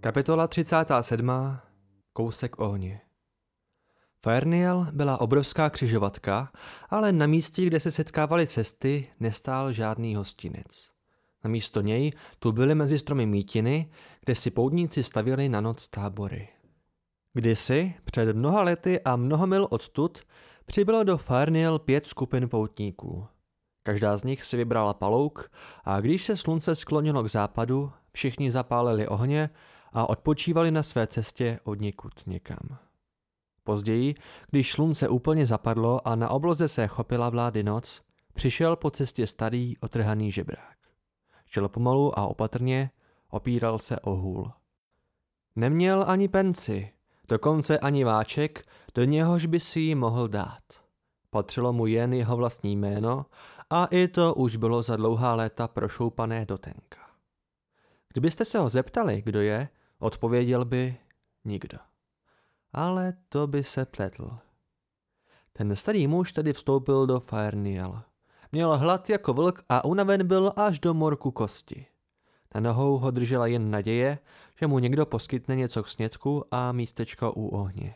Kapitola 37. Kousek ohně Faerniel byla obrovská křižovatka, ale na místě, kde se setkávaly cesty, nestál žádný hostinec. Namísto něj tu byly mezi stromy mítiny, kde si poudníci stavěli na noc tábory. Kdysi, před mnoha lety a mnoho mil odtud, přibylo do Faerniel pět skupin poutníků. Každá z nich si vybrala palouk a když se slunce sklonilo k západu, všichni zapálili ohně a odpočívali na své cestě od někud někam. Později, když slunce úplně zapadlo a na obloze se chopila vlády noc, přišel po cestě starý otrhaný žebrák. Šel pomalu a opatrně, opíral se o hůl. Neměl ani penci, dokonce ani váček, do něhož by si ji mohl dát. Patřilo mu jen jeho vlastní jméno a i to už bylo za dlouhá léta prošoupané do tenka. Kdybyste se ho zeptali, kdo je, odpověděl by nikdo. Ale to by se pletl. Ten starý muž tedy vstoupil do Faerniel. Měl hlad jako vlk a unaven byl až do morku kosti. Na nohou ho držela jen naděje, že mu někdo poskytne něco k snědku a místečko u ohně.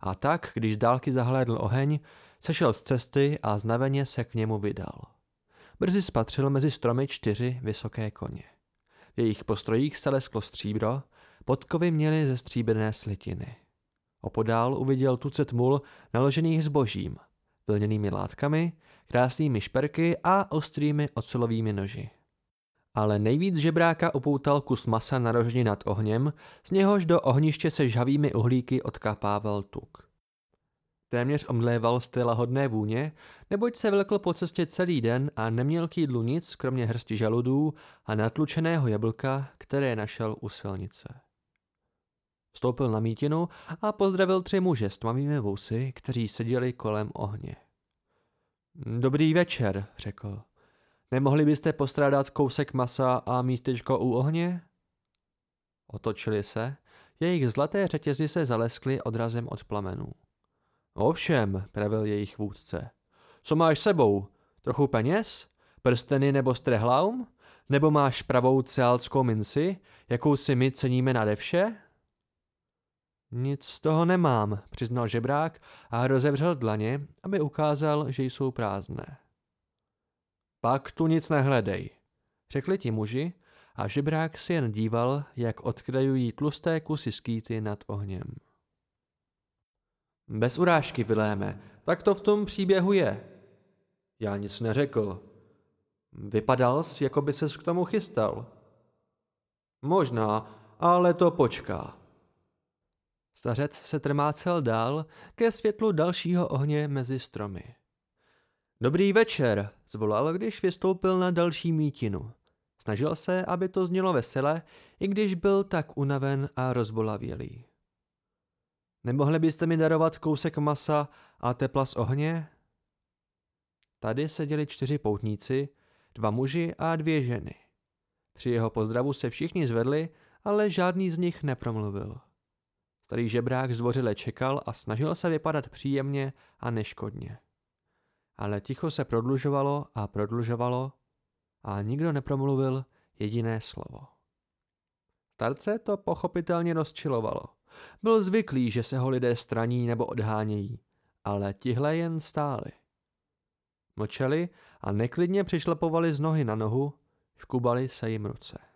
A tak, když dálky zahlédl oheň, sešel z cesty a znaveně se k němu vydal. Brzy spatřil mezi stromy čtyři vysoké koně. V jejich postrojích se lesklo stříbro, podkovy měly ze stříbrné slitiny. Opodál uviděl tucet mul naložených zbožím, vlněnými látkami, krásnými šperky a ostrými ocelovými noži. Ale nejvíc žebráka upoutal kus masa narožně nad ohněm, z něhož do ohniště se žhavými uhlíky odkapával tuk. Téměř omdléval z té lahodné vůně, neboť se vlekl po cestě celý den a neměl k jídlu nic, kromě hrsti žaludů a natlučeného jablka, které našel u silnice. Vstoupil na mítinu a pozdravil tři muže s tmavými vousy, kteří seděli kolem ohně. Dobrý večer, řekl. Nemohli byste postrádat kousek masa a místečko u ohně? Otočili se, jejich zlaté řetězy se zaleskly odrazem od plamenů. Ovšem, pravil jejich vůdce. Co máš sebou? Trochu peněz? Prsteny nebo strehlaum? Nebo máš pravou cealskou minci, jakou si my ceníme nade vše? Nic z toho nemám, přiznal žebrák a rozevřel dlaně, aby ukázal, že jsou prázdné. Pak tu nic nehledej, řekli ti muži a žebrák si jen díval, jak odkrajují tlusté kusy skýty nad ohněm. Bez urážky, Viléme, tak to v tom příběhu je. Já nic neřekl. Vypadal jsi, jako by ses k tomu chystal. Možná, ale to počká. Stařec se trmácel dál ke světlu dalšího ohně mezi stromy. Dobrý večer, zvolal, když vystoupil na další mítinu. Snažil se, aby to znělo vesele, i když byl tak unaven a rozbolavělý. Nemohli byste mi darovat kousek masa a tepla z ohně? Tady seděli čtyři poutníci, dva muži a dvě ženy. Při jeho pozdravu se všichni zvedli, ale žádný z nich nepromluvil. Starý žebrák zdvořile čekal a snažil se vypadat příjemně a neškodně. Ale ticho se prodlužovalo a prodlužovalo a nikdo nepromluvil jediné slovo. Starce to pochopitelně rozčilovalo. Byl zvyklý, že se ho lidé straní nebo odhánějí, ale tihle jen stáli. Mlčeli a neklidně přišlepovali z nohy na nohu, škubali se jim ruce.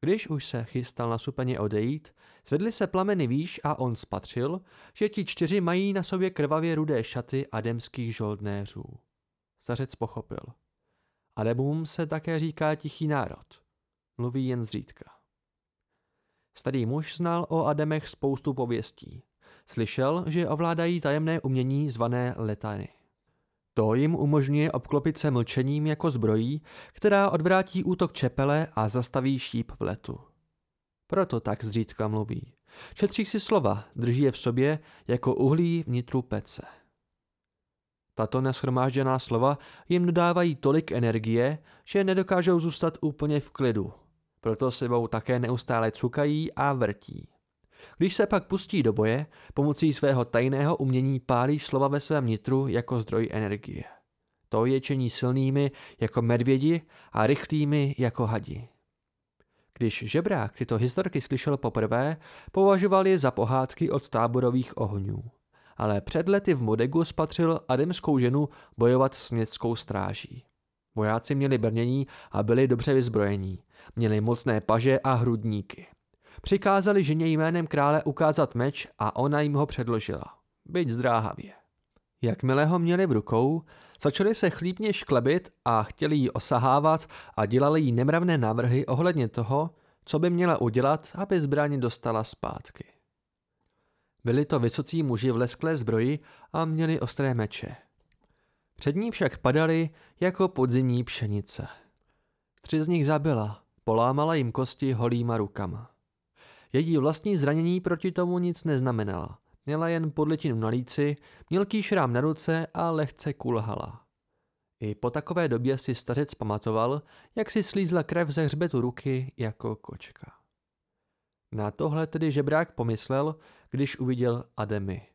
Když už se chystal na supeně odejít, zvedly se plameny výš a on spatřil, že ti čtyři mají na sobě krvavě rudé šaty ademských žoldnéřů. Stařec pochopil. Ademům se také říká tichý národ. Mluví jen zřídka. Starý muž znal o Ademech spoustu pověstí. Slyšel, že ovládají tajemné umění zvané letany. To jim umožňuje obklopit se mlčením jako zbrojí, která odvrátí útok čepele a zastaví šíp v letu. Proto tak zřídka mluví. Četří si slova, drží je v sobě jako uhlí vnitru pece. Tato neschromážděná slova jim dodávají tolik energie, že nedokážou zůstat úplně v klidu. proto sebou také neustále cukají a vrtí. Když se pak pustí do boje, pomocí svého tajného umění pálí slova ve svém nitru jako zdroj energie. To je čení silnými jako medvědi a rychlými jako hadi. Když žebrák tyto historky slyšel poprvé, považoval je za pohádky od táborových ohňů. Ale před lety v Modegu spatřil ademskou ženu bojovat s městskou stráží. Vojáci měli brnění a byli dobře vyzbrojení. Měli mocné paže a hrudníky. Přikázali ženě jménem krále ukázat meč a ona jim ho předložila. Byť zdráhavě. Jakmile ho měli v rukou, začali se chlípně šklebit a chtěli ji osahávat a dělali jí nemravné návrhy ohledně toho, co by měla udělat, aby zbraň dostala zpátky. Byli to vysocí muži v lesklé zbroji a měli ostré meče. Před ní však padali jako podzimní pšenice. Tři z nich zabila, polámala jim kosti holýma rukama. Její vlastní zranění proti tomu nic neznamenala. Měla jen podlitinu na líci, mělký šrám na ruce a lehce kulhala. I po takové době si stařec pamatoval, jak si slízla krev ze hřbetu ruky jako kočka. Na tohle tedy žebrák pomyslel, když uviděl Ademy.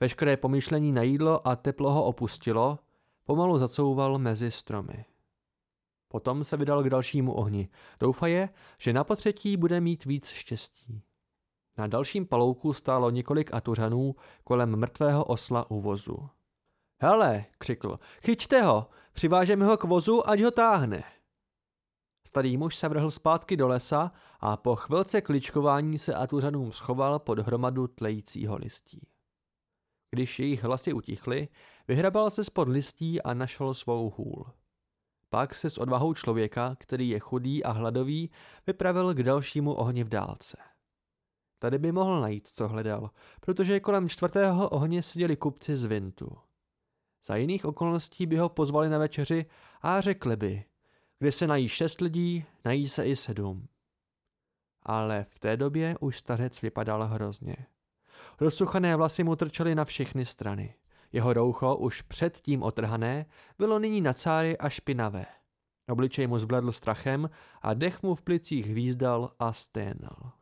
Veškeré pomyšlení na jídlo a teplo ho opustilo, pomalu zacouval mezi stromy. Potom se vydal k dalšímu ohni. Doufaje, že na potřetí bude mít víc štěstí. Na dalším palouku stálo několik atuřanů kolem mrtvého osla u vozu. Hele, křikl, chyťte ho, přivážeme ho k vozu, ať ho táhne. Starý muž se vrhl zpátky do lesa a po chvilce kličkování se atuřanům schoval pod hromadu tlejícího listí. Když jejich hlasy utichly, vyhrabal se spod listí a našel svou hůl. Pak se s odvahou člověka, který je chudý a hladový, vypravil k dalšímu ohni v dálce. Tady by mohl najít, co hledal, protože kolem čtvrtého ohně seděli kupci z Vintu. Za jiných okolností by ho pozvali na večeři a řekli by, kde se nají šest lidí, nají se i sedm. Ale v té době už stařec vypadal hrozně. Rozsuchané vlasy mu trčely na všechny strany. Jeho roucho, už předtím otrhané, bylo nyní na cáry a špinavé. Obličej mu zbledl strachem a dech mu v plicích výzdal a sténal.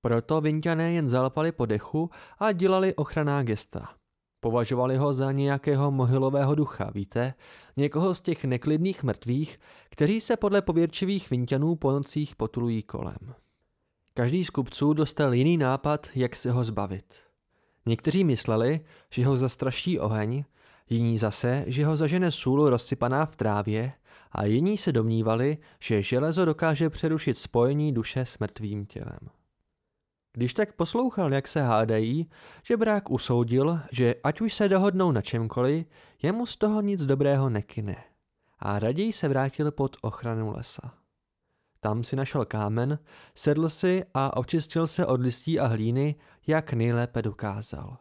Proto vinťané jen zalpali po dechu a dělali ochranná gesta. Považovali ho za nějakého mohylového ducha, víte? Někoho z těch neklidných mrtvých, kteří se podle pověrčivých vinťanů po nocích potulují kolem. Každý z kupců dostal jiný nápad, jak se ho zbavit. Někteří mysleli, že ho zastraší oheň, jiní zase, že ho zažene sůl rozsypaná v trávě a jiní se domnívali, že železo dokáže přerušit spojení duše s mrtvým tělem. Když tak poslouchal, jak se hádají, že brák usoudil, že ať už se dohodnou na čemkoliv, jemu z toho nic dobrého nekyne. A raději se vrátil pod ochranu lesa. Tam si našel kámen, sedl si a očistil se od listí a hlíny, jak nejlépe dokázal.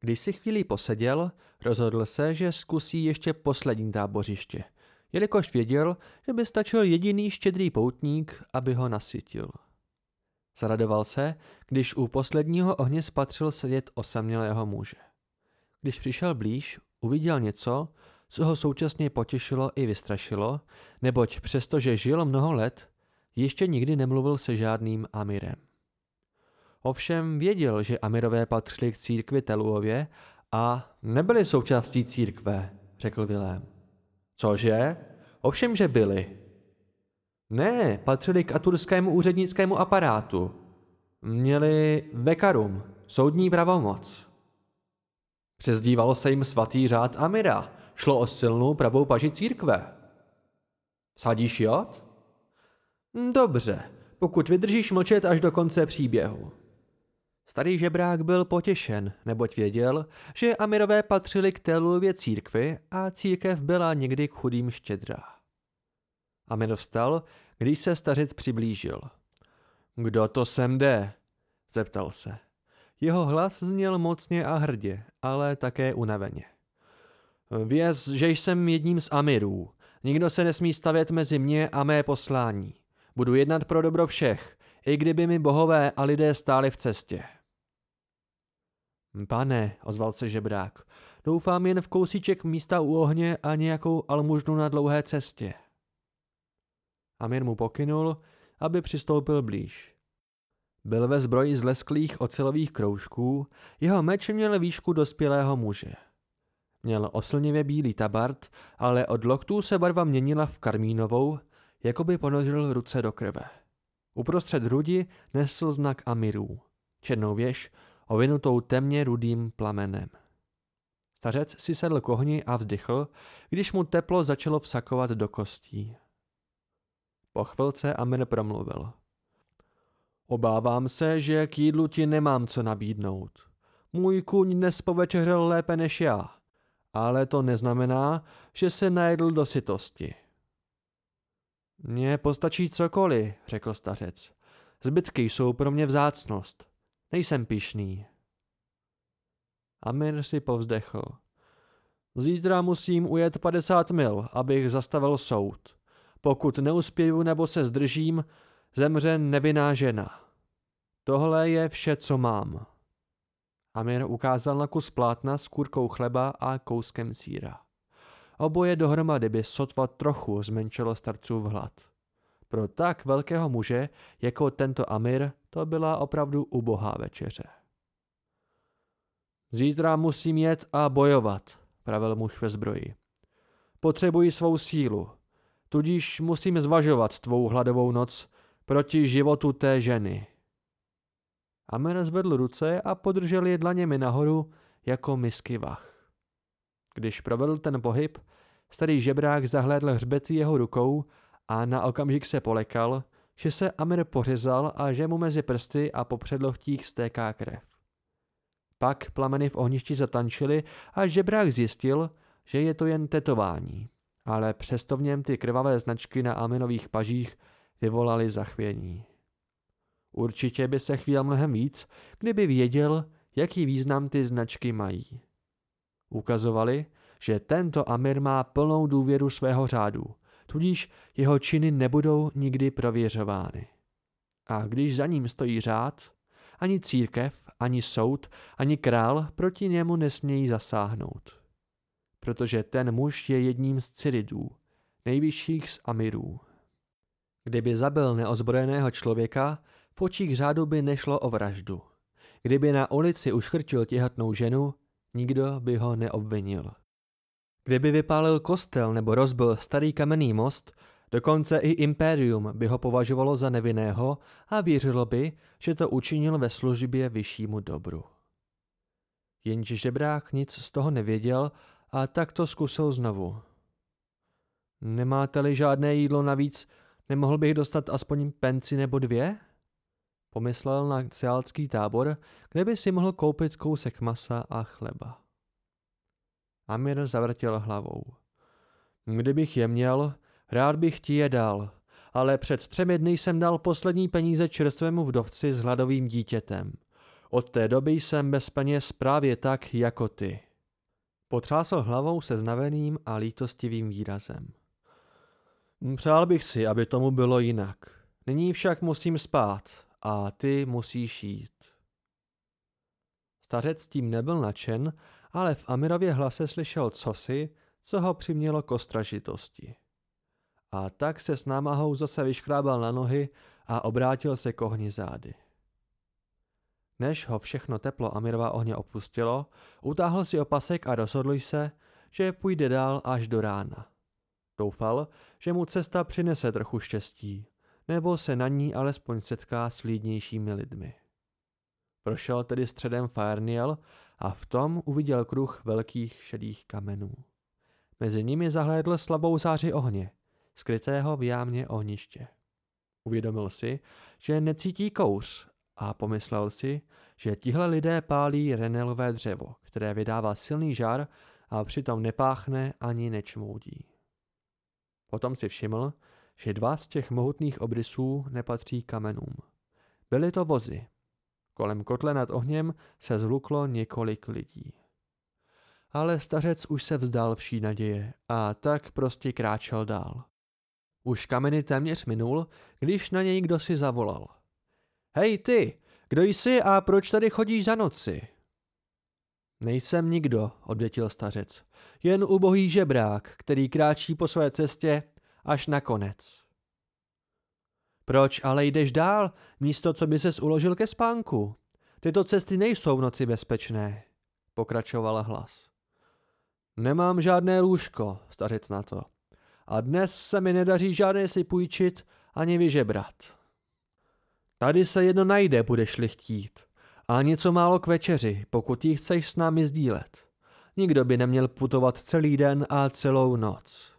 Když si chvíli poseděl, rozhodl se, že zkusí ještě poslední tábořiště, jelikož věděl, že by stačil jediný štědrý poutník, aby ho nasytil. Zaradoval se, když u posledního ohně spatřil sedět osamělého muže. Když přišel blíž, uviděl něco, co ho současně potěšilo i vystrašilo, neboť přestože žil mnoho let, ještě nikdy nemluvil se žádným Amirem. Ovšem věděl, že Amirové patřili k církvi Teluově a nebyli součástí církve, řekl Vilém. Cože? Ovšem, že byli. Ne, patřili k aturskému úřednickému aparátu. Měli vekarum, soudní pravomoc. Přezdívalo se jim svatý řád Amira. Šlo o silnou pravou paži církve. Sadíš jod? Dobře, pokud vydržíš mlčet až do konce příběhu. Starý žebrák byl potěšen, neboť věděl, že Amirové patřili k Teluově církvi a církev byla někdy k chudým štědrá. Amir vstal, když se stařec přiblížil. Kdo to sem jde? zeptal se. Jeho hlas zněl mocně a hrdě, ale také unaveně. Věz, že jsem jedním z Amirů. Nikdo se nesmí stavět mezi mě a mé poslání. Budu jednat pro dobro všech, i kdyby mi bohové a lidé stáli v cestě. Pane, ozval se žebrák, doufám jen v kousíček místa u ohně a nějakou almužnu na dlouhé cestě. Amir mu pokynul, aby přistoupil blíž. Byl ve zbroji z lesklých ocelových kroužků, jeho meč měl výšku dospělého muže. Měl oslnivě bílý tabart, ale od loktů se barva měnila v karmínovou, jako by ponořil ruce do krve. Uprostřed hrudi nesl znak Amirů, černou věž, ovinutou temně rudým plamenem. Stařec si sedl k ohni a vzdychl, když mu teplo začalo vsakovat do kostí. Po chvilce Amir promluvil. Obávám se, že k jídlu ti nemám co nabídnout. Můj kůň dnes povečeřel lépe než já, ale to neznamená, že se najedl do sytosti. Mně postačí cokoliv, řekl stařec. Zbytky jsou pro mě vzácnost. Nejsem pišný. Amir si povzdechl. Zítra musím ujet 50 mil, abych zastavil soud. Pokud neuspěju nebo se zdržím, zemře nevinná žena. Tohle je vše, co mám. Amir ukázal na kus plátna s kurkou chleba a kouskem síra. Oboje dohromady by sotva trochu zmenšilo starcův hlad. Pro tak velkého muže, jako tento Amir, to byla opravdu ubohá večeře. Zítra musím jet a bojovat, pravil muž ve zbroji. Potřebuji svou sílu, tudíž musím zvažovat tvou hladovou noc proti životu té ženy. Amir zvedl ruce a podržel je dlaněmi nahoru jako misky vach. Když provedl ten pohyb, starý žebrák zahlédl hřbety jeho rukou a na okamžik se polekal, že se Amir pořezal a že mu mezi prsty a po předlohtích stéká krev. Pak plameny v ohništi zatančily a žebrák zjistil, že je to jen tetování, ale přesto v něm ty krvavé značky na Aminových pažích vyvolaly zachvění. Určitě by se chvíl mnohem víc, kdyby věděl, jaký význam ty značky mají. Ukazovali, že tento Amir má plnou důvěru svého řádu, tudíž jeho činy nebudou nikdy prověřovány. A když za ním stojí řád, ani církev, ani soud, ani král proti němu nesmějí zasáhnout. Protože ten muž je jedním z cyridů, nejvyšších z amirů. Kdyby zabil neozbrojeného člověka, v očích řádu by nešlo o vraždu. Kdyby na ulici uškrtil těhotnou ženu, nikdo by ho neobvinil. Kdyby vypálil kostel nebo rozbil starý kamenný most, dokonce i impérium by ho považovalo za nevinného a věřilo by, že to učinil ve službě vyššímu dobru. Jenže žebrák nic z toho nevěděl a tak to zkusil znovu. Nemáte-li žádné jídlo navíc, nemohl bych dostat aspoň penci nebo dvě? Pomyslel na ciálský tábor, kde by si mohl koupit kousek masa a chleba. Amir zavrtěl hlavou. Kdybych je měl, rád bych ti je dal, ale před třemi dny jsem dal poslední peníze čerstvému vdovci s hladovým dítětem. Od té doby jsem bez peněz právě tak jako ty. Potřásl hlavou se znaveným a lítostivým výrazem. Přál bych si, aby tomu bylo jinak. Nyní však musím spát a ty musíš jít. Stařec tím nebyl nadšen, ale v Amirově hlase slyšel cosi, co ho přimělo k ostražitosti. A tak se s námahou zase vyškrábal na nohy a obrátil se k ohni zády. Než ho všechno teplo Amirova ohně opustilo, utáhl si opasek a rozhodl se, že půjde dál až do rána. Doufal, že mu cesta přinese trochu štěstí, nebo se na ní alespoň setká s lídnějšími lidmi. Prošel tedy středem Faerniel a v tom uviděl kruh velkých šedých kamenů. Mezi nimi zahlédl slabou záři ohně, skrytého v jámě ohniště. Uvědomil si, že necítí kouř a pomyslel si, že tihle lidé pálí renelové dřevo, které vydává silný žár a přitom nepáchne ani nečmoudí. Potom si všiml, že dva z těch mohutných obrysů nepatří kamenům. Byly to vozy, Kolem kotle nad ohněm se zhluklo několik lidí. Ale stařec už se vzdal vší naděje a tak prostě kráčel dál. Už kameny téměř minul, když na něj kdo si zavolal. Hej ty, kdo jsi a proč tady chodíš za noci? Nejsem nikdo, odvětil stařec, jen ubohý žebrák, který kráčí po své cestě až na konec. Proč ale jdeš dál, místo co by ses uložil ke spánku? Tyto cesty nejsou v noci bezpečné, pokračovala hlas. Nemám žádné lůžko, stařec na to. A dnes se mi nedaří žádné si půjčit ani vyžebrat. Tady se jedno najde, budeš-li chtít. A něco málo k večeři, pokud ji chceš s námi sdílet. Nikdo by neměl putovat celý den a celou noc.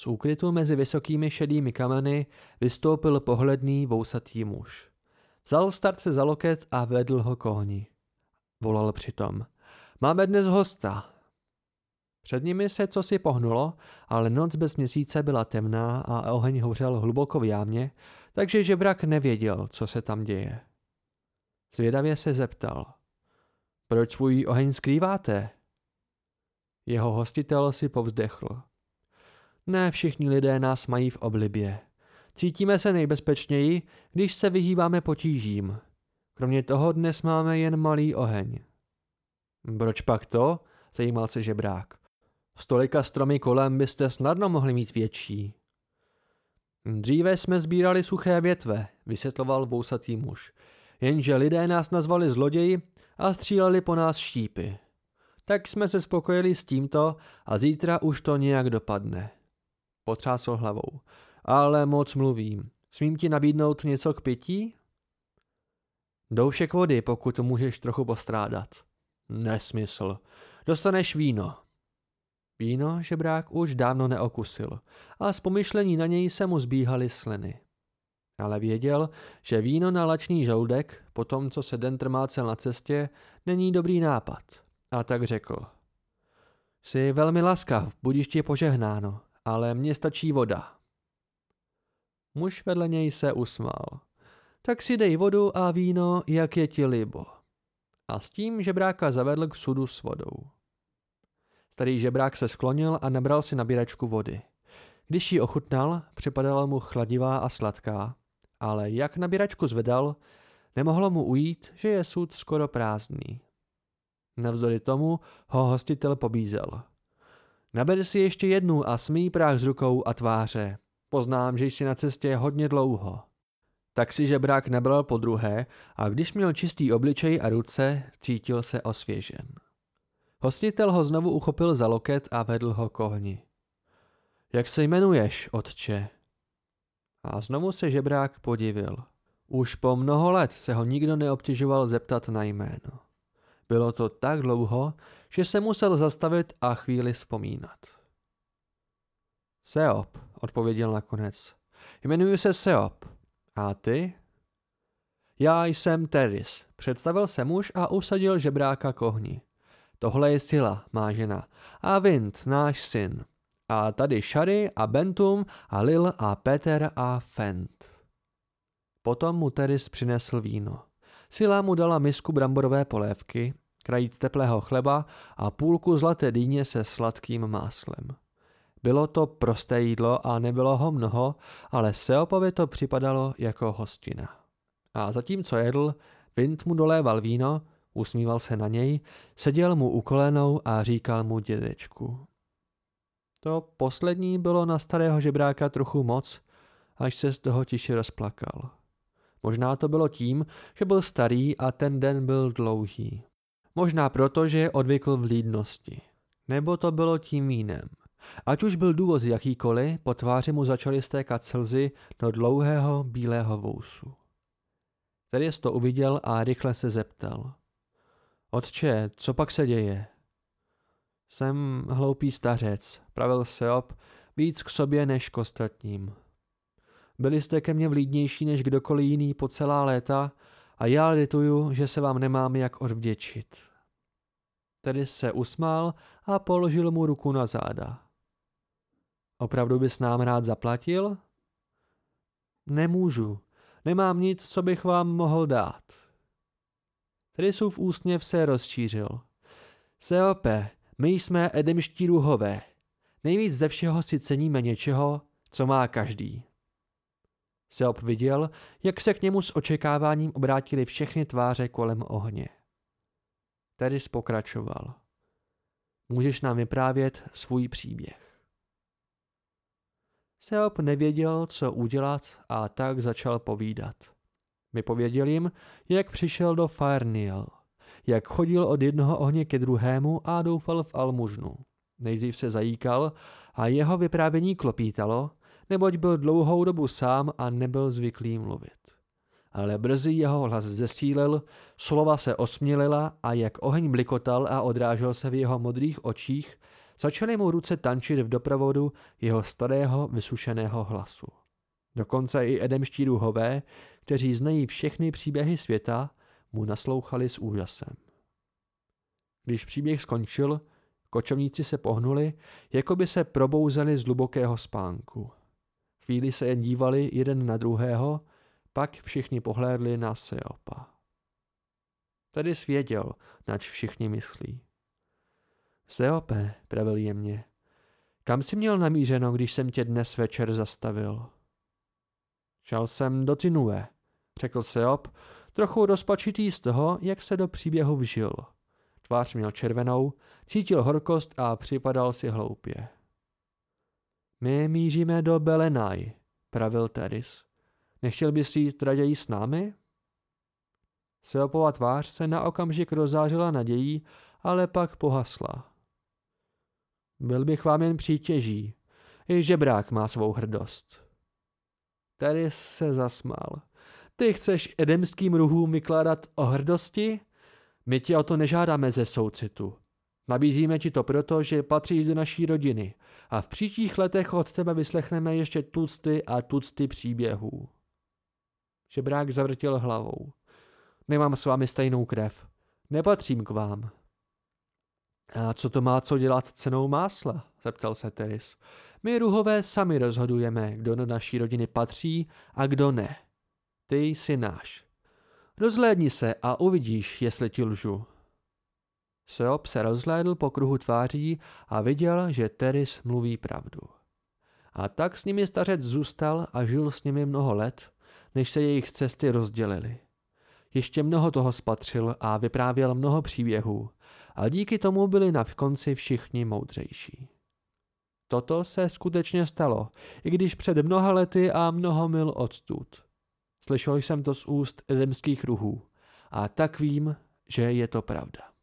Z úkrytu mezi vysokými šedými kameny vystoupil pohledný vousatý muž. Vzal starce za loket a vedl ho kohni. Volal přitom. Máme dnes hosta. Před nimi se co si pohnulo, ale noc bez měsíce byla temná a oheň hořel hluboko v jámě, takže žebrak nevěděl, co se tam děje. Zvědavě se zeptal. Proč svůj oheň skrýváte? Jeho hostitel si povzdechl. Ne všichni lidé nás mají v oblibě. Cítíme se nejbezpečněji, když se vyhýbáme potížím. Kromě toho dnes máme jen malý oheň. Proč pak to? Zajímal se žebrák. Stolika stromy kolem byste snadno mohli mít větší. Dříve jsme sbírali suché větve, vysvětloval vousatý muž. Jenže lidé nás nazvali zloději a stříleli po nás štípy. Tak jsme se spokojili s tímto a zítra už to nějak dopadne. Potřásl hlavou. Ale moc mluvím. Smím ti nabídnout něco k pití? Doušek vody, pokud můžeš trochu postrádat. Nesmysl. Dostaneš víno. Víno žebrák už dávno neokusil a z pomyšlení na něj se mu zbíhaly sliny. Ale věděl, že víno na lačný žoudek, po tom, co se den trmácel na cestě, není dobrý nápad. A tak řekl. Jsi velmi laskav, budíš ti požehnáno, ale mně stačí voda. Muž vedle něj se usmál. Tak si dej vodu a víno, jak je ti libo. A s tím žebráka zavedl k sudu s vodou. Starý žebrák se sklonil a nabral si nabíračku vody. Když ji ochutnal, připadala mu chladivá a sladká, ale jak nabíračku zvedal, nemohlo mu ujít, že je sud skoro prázdný. Navzdory tomu ho hostitel pobízel. Naber si ještě jednu a smí práh z rukou a tváře. Poznám, že jsi na cestě hodně dlouho. Tak si žebrák nabral po druhé a když měl čistý obličej a ruce, cítil se osvěžen. Hostitel ho znovu uchopil za loket a vedl ho k. Jak se jmenuješ, otče? A znovu se žebrák podivil. Už po mnoho let se ho nikdo neobtěžoval zeptat na jméno. Bylo to tak dlouho, že se musel zastavit a chvíli vzpomínat. Seop, odpověděl nakonec. Jmenuji se Seop. A ty? Já jsem Teris, představil se muž a usadil žebráka k ohni. Tohle je Sila, má žena. A Vint, náš syn. A tady Shari a Bentum a Lil a Peter a Fent. Potom mu Teris přinesl víno. Sila mu dala misku bramborové polévky, krajíc teplého chleba a půlku zlaté dýně se sladkým máslem. Bylo to prosté jídlo a nebylo ho mnoho, ale Seopovi to připadalo jako hostina. A zatímco jedl, Vint mu doléval víno, usmíval se na něj, seděl mu u kolenou a říkal mu dědečku. To poslední bylo na starého žebráka trochu moc, až se z toho tiše rozplakal. Možná to bylo tím, že byl starý a ten den byl dlouhý. Možná proto, že je odvykl v lídnosti. Nebo to bylo tím vínem. Ať už byl důvod jakýkoliv, po tváři mu začaly stékat slzy do dlouhého bílého vousu. Tedy to uviděl a rychle se zeptal. Otče, co pak se děje? Jsem hloupý stařec, pravil Seop, víc k sobě než k ostatním. Byli jste ke mně vlídnější než kdokoliv jiný po celá léta a já lituju, že se vám nemám jak odvděčit. Tedy se usmál a položil mu ruku na záda. Opravdu bys nám rád zaplatil? Nemůžu. Nemám nic, co bych vám mohl dát. Rysův úsměv se rozšířil. Seope, my jsme edemští ruhové. Nejvíc ze všeho si ceníme něčeho, co má každý. Seop viděl, jak se k němu s očekáváním obrátili všechny tváře kolem ohně. Teris pokračoval. Můžeš nám vyprávět svůj příběh. Seop nevěděl, co udělat a tak začal povídat. Vypověděl jim, jak přišel do Faerniel, jak chodil od jednoho ohně ke druhému a doufal v almužnu. Nejdřív se zajíkal a jeho vyprávění klopítalo, neboť byl dlouhou dobu sám a nebyl zvyklý mluvit. Ale brzy jeho hlas zesílil, slova se osmělila a jak oheň blikotal a odrážel se v jeho modrých očích, začaly mu ruce tančit v doprovodu jeho starého vysušeného hlasu. Dokonce i edemští duhové, kteří znají všechny příběhy světa, mu naslouchali s úžasem. Když příběh skončil, kočovníci se pohnuli, jako by se probouzeli z hlubokého spánku. Chvíli se dívali jeden na druhého, pak všichni pohlédli na Seopa. Tedy svěděl, nač všichni myslí. Seope, pravil jemně, kam jsi měl namířeno, když jsem tě dnes večer zastavil? Šel jsem do Tinue, řekl Seop, trochu rozpačitý z toho, jak se do příběhu vžil. Tvář měl červenou, cítil horkost a připadal si hloupě. My míříme do Belenaj, pravil Teris. Nechtěl bys jít raději s námi? Seopova tvář se na okamžik rozářila nadějí, ale pak pohasla. Byl bych vám jen přítěží. I žebrák má svou hrdost. Teris se zasmál. Ty chceš edemským ruhům vykládat o hrdosti? My tě o to nežádáme ze soucitu. Nabízíme ti to proto, že patříš do naší rodiny a v příštích letech od tebe vyslechneme ještě tucty a tucty příběhů. Žebrák zavrtěl hlavou. Nemám s vámi stejnou krev. Nepatřím k vám. A co to má co dělat cenou másla? zeptal se Teris. My ruhové sami rozhodujeme, kdo do naší rodiny patří a kdo ne. Ty jsi náš. Rozhlédni se a uvidíš, jestli ti lžu. Seop se rozhlédl po kruhu tváří a viděl, že Teris mluví pravdu. A tak s nimi stařec zůstal a žil s nimi mnoho let, než se jejich cesty rozdělily. Ještě mnoho toho spatřil a vyprávěl mnoho příběhů a díky tomu byli na konci všichni moudřejší. Toto se skutečně stalo, i když před mnoha lety a mnoho mil odtud. Slyšel jsem to z úst edemských ruhů a tak vím, že je to pravda.